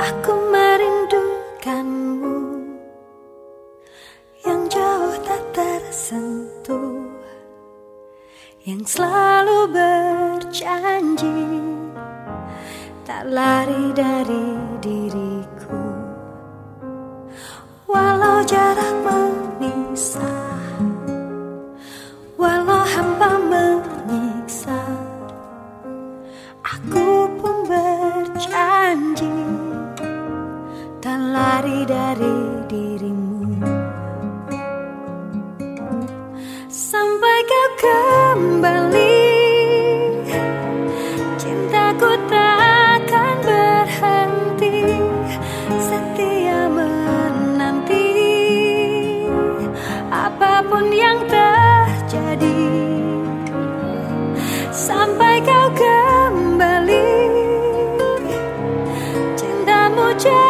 Aku merindukanmu. Yang jauh tak tersentuh. Yang selalu berjanji. Tak lari dari diriku. Lari dari dirimu. Sampai kau kembali Cintaku takkan berhenti Setia menanti Apa pun yang terjadi. Sampai kau kembali Cintamu jangan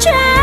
try.